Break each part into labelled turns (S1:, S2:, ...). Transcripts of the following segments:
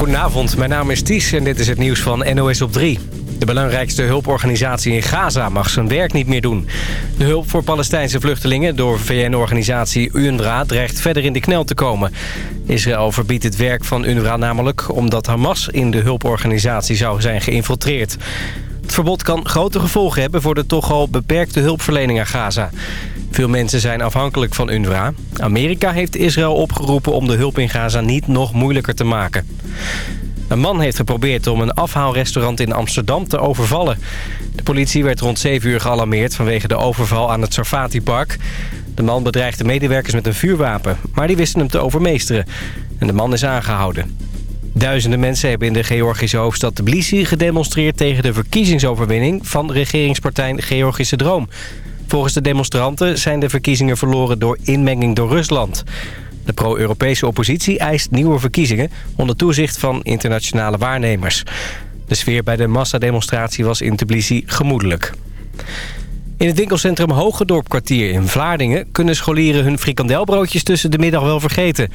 S1: Goedenavond, mijn naam is Ties en dit is het nieuws van NOS op 3. De belangrijkste hulporganisatie in Gaza mag zijn werk niet meer doen. De hulp voor Palestijnse vluchtelingen door VN-organisatie UNRWA dreigt verder in de knel te komen. Israël verbiedt het werk van UNRWA namelijk omdat Hamas in de hulporganisatie zou zijn geïnfiltreerd. Het verbod kan grote gevolgen hebben voor de toch al beperkte hulpverlening aan Gaza. Veel mensen zijn afhankelijk van UNRWA. Amerika heeft Israël opgeroepen om de hulp in Gaza niet nog moeilijker te maken. Een man heeft geprobeerd om een afhaalrestaurant in Amsterdam te overvallen. De politie werd rond 7 uur gealarmeerd vanwege de overval aan het Sarfati-park. De man bedreigde medewerkers met een vuurwapen, maar die wisten hem te overmeesteren. En de man is aangehouden. Duizenden mensen hebben in de Georgische hoofdstad Tbilisi gedemonstreerd tegen de verkiezingsoverwinning van regeringspartij Georgische Droom. Volgens de demonstranten zijn de verkiezingen verloren door inmenging door Rusland. De pro-Europese oppositie eist nieuwe verkiezingen onder toezicht van internationale waarnemers. De sfeer bij de massademonstratie was in Tbilisi gemoedelijk. In het winkelcentrum Hogedorp-kwartier in Vlaardingen... kunnen scholieren hun frikandelbroodjes tussen de middag wel vergeten.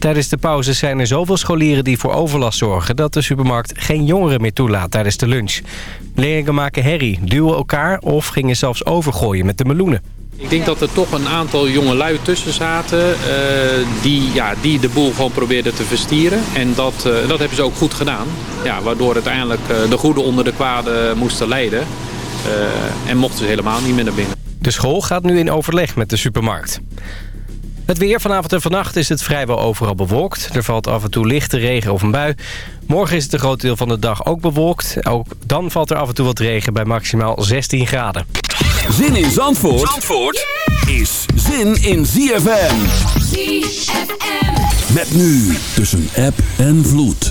S1: Tijdens de pauze zijn er zoveel scholieren die voor overlast zorgen... dat de supermarkt geen jongeren meer toelaat tijdens de lunch. Leerlingen maken herrie, duwen elkaar of gingen zelfs overgooien met de meloenen.
S2: Ik denk dat er toch een aantal jonge lui tussen zaten uh, die, ja, die de boel gewoon probeerden te verstieren. En dat, uh, dat hebben ze ook goed gedaan. Ja, waardoor uiteindelijk uh, de goede onder de kwade moesten leiden. en mochten ze helemaal niet meer naar binnen.
S1: De school gaat nu in overleg met de supermarkt. Het weer vanavond en vannacht is het vrijwel overal bewolkt. Er valt af en toe lichte regen of een bui. Morgen is het een groot deel van de dag ook bewolkt. Ook dan valt er af en toe wat regen bij maximaal 16 graden.
S3: Zin in Zandvoort, Zandvoort is zin in ZFM. ZFM. Met nu tussen app en vloed.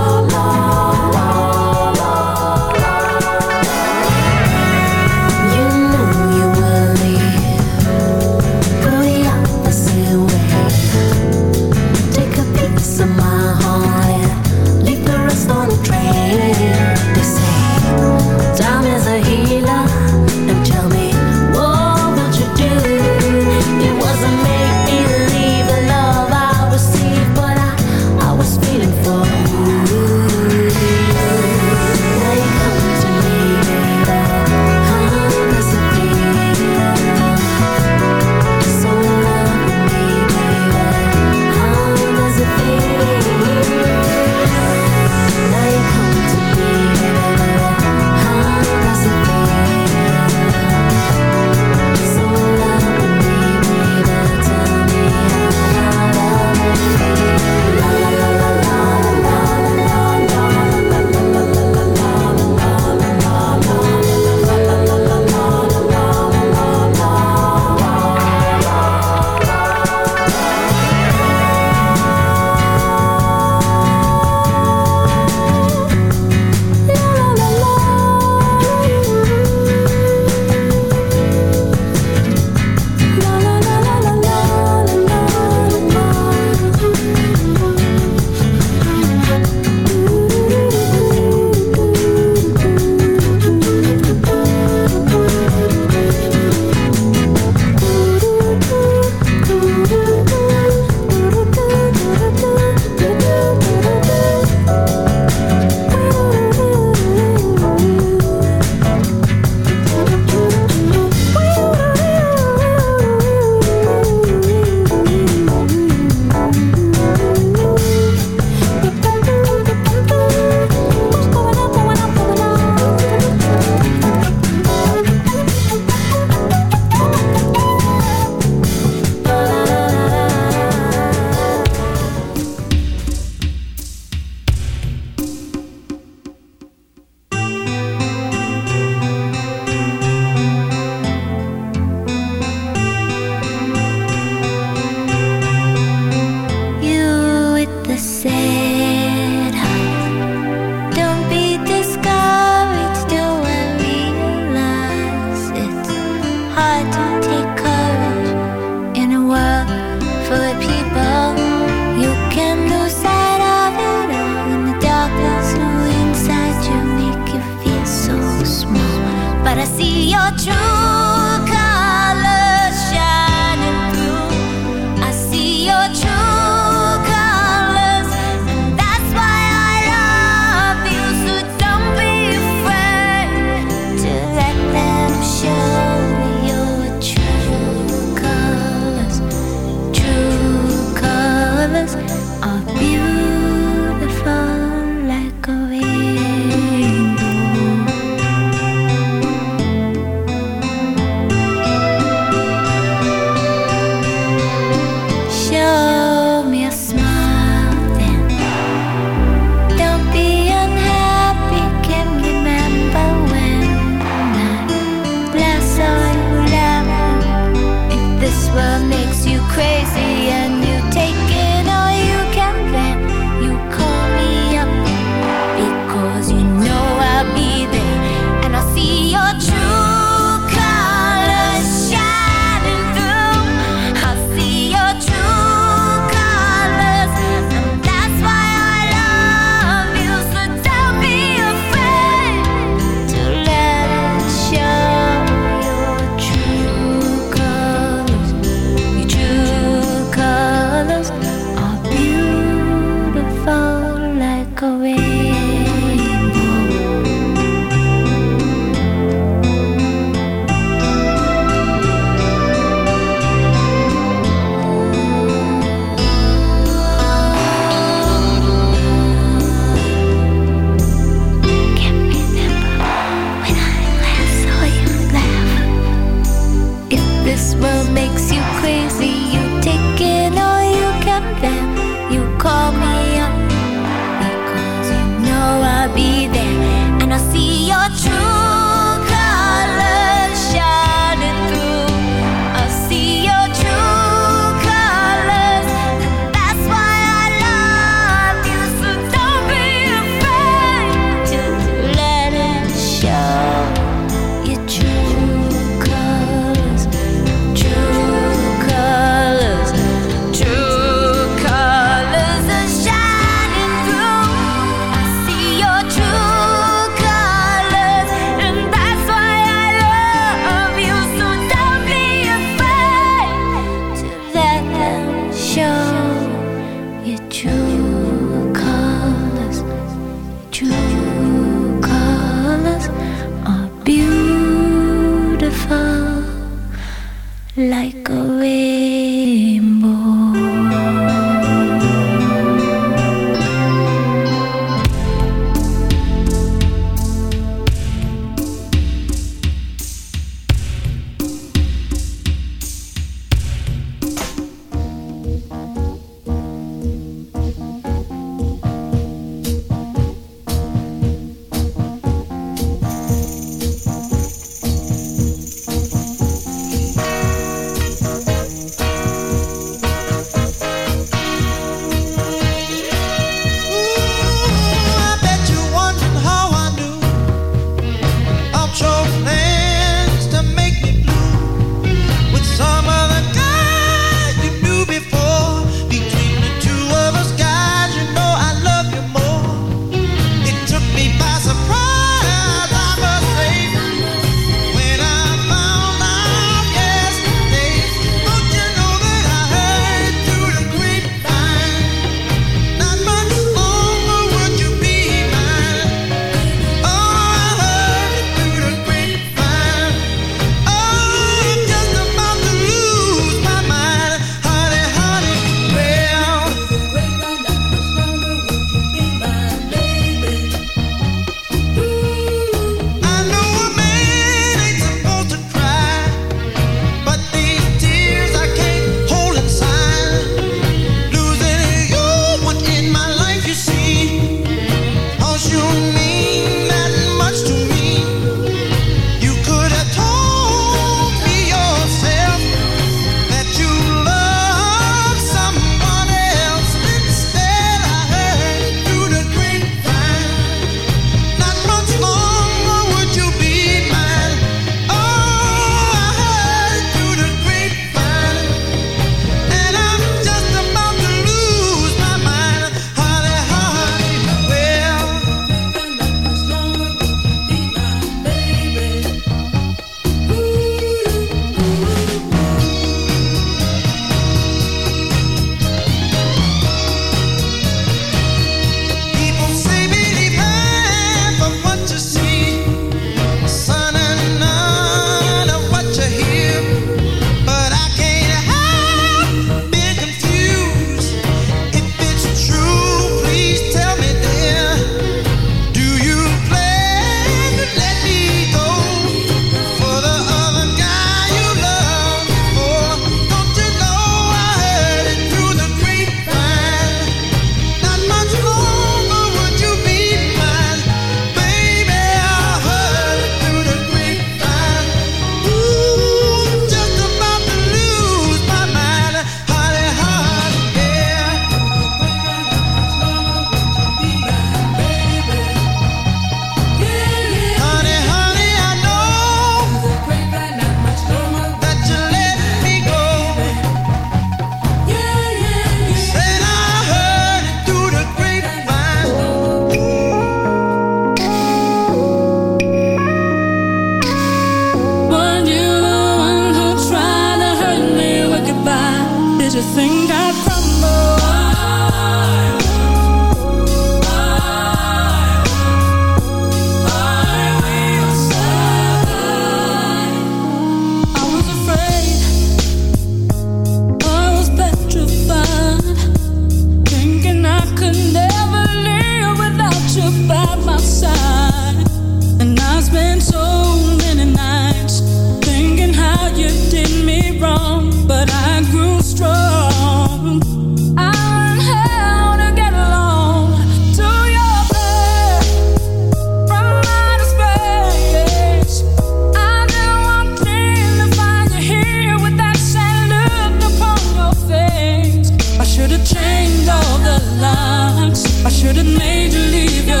S4: uit te zoeken bij te denken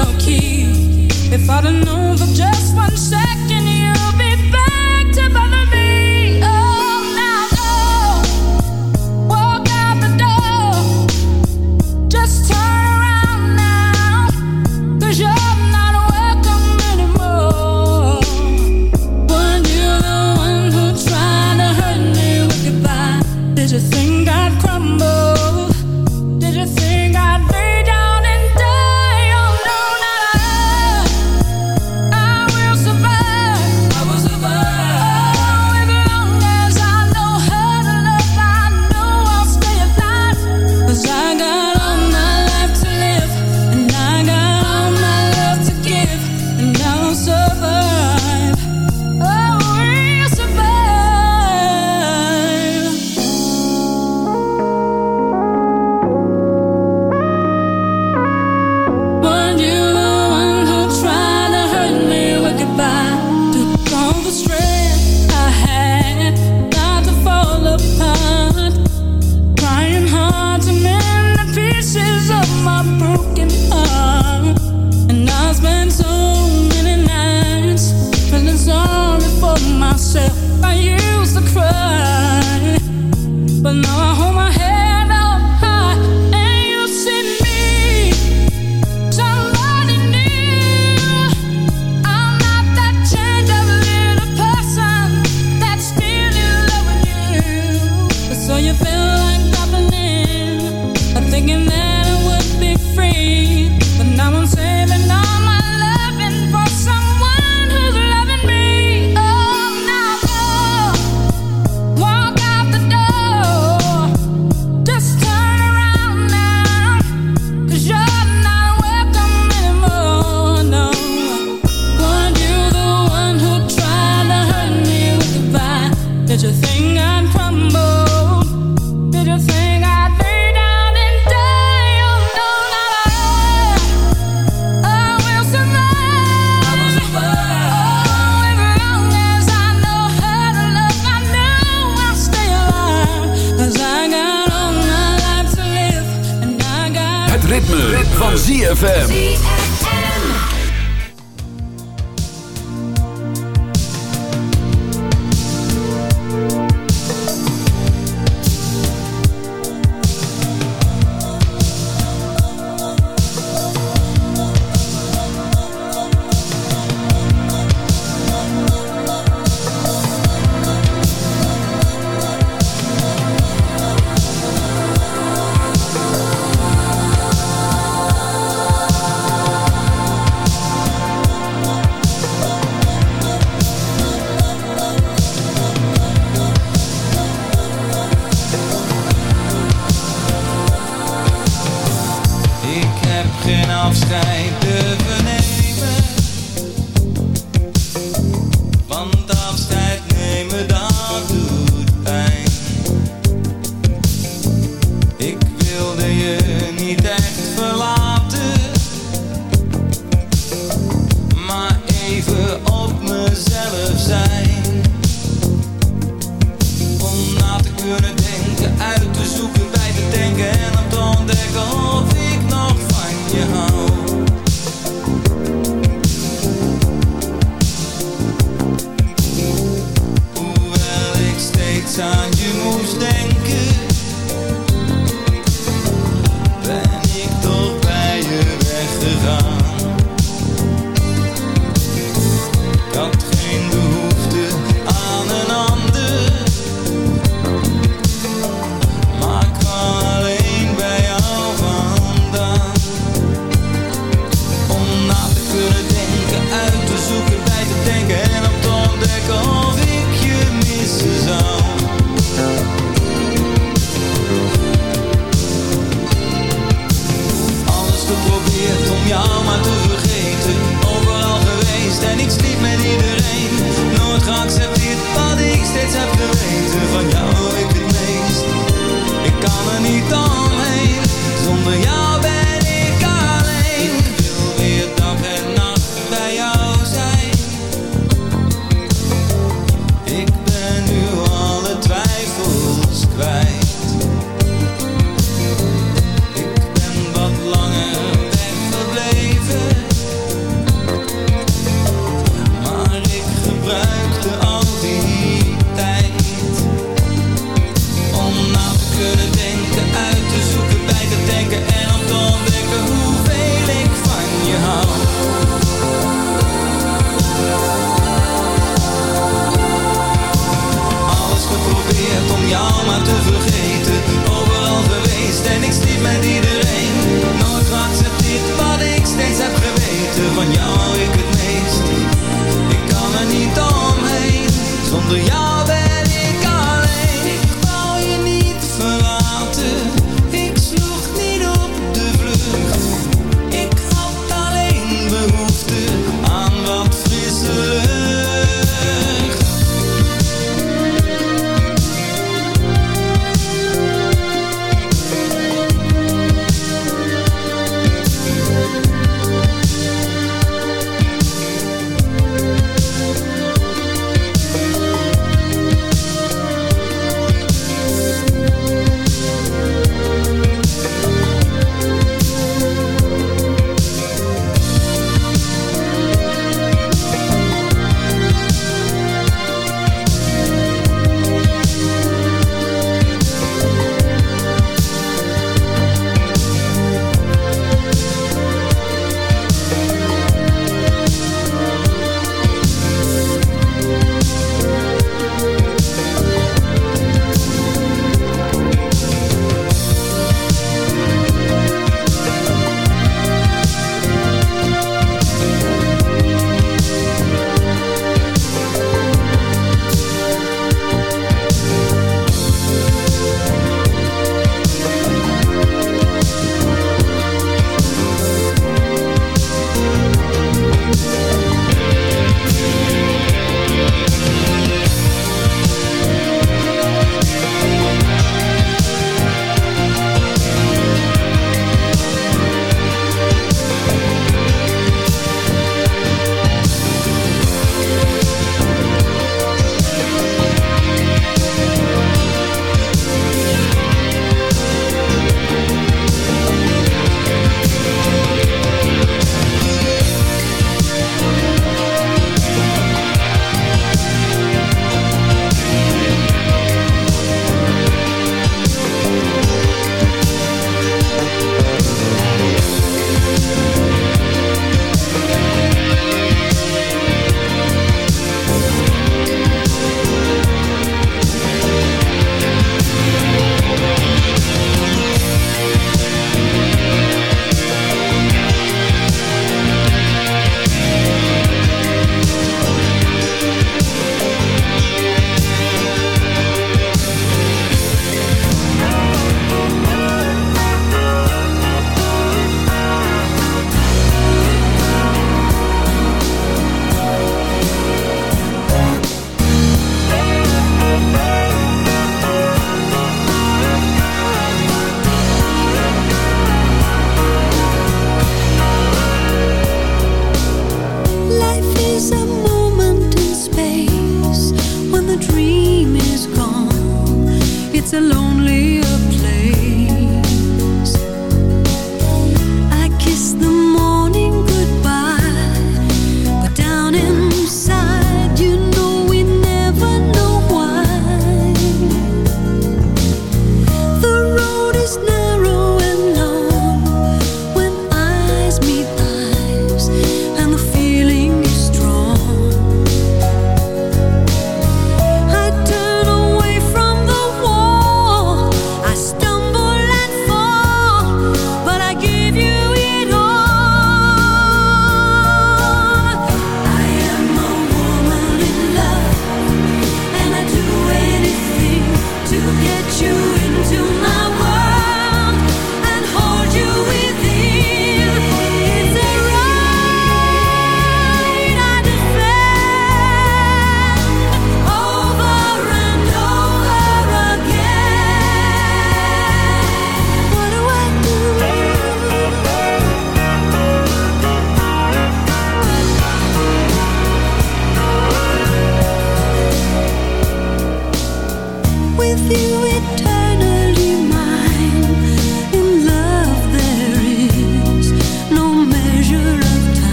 S4: en om te ontdekken of ik